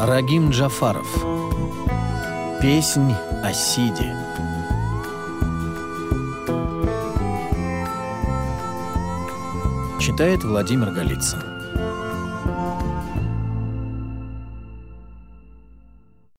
Рагим Джафаров. Песнь о Сиде. Читает Владимир Голицын.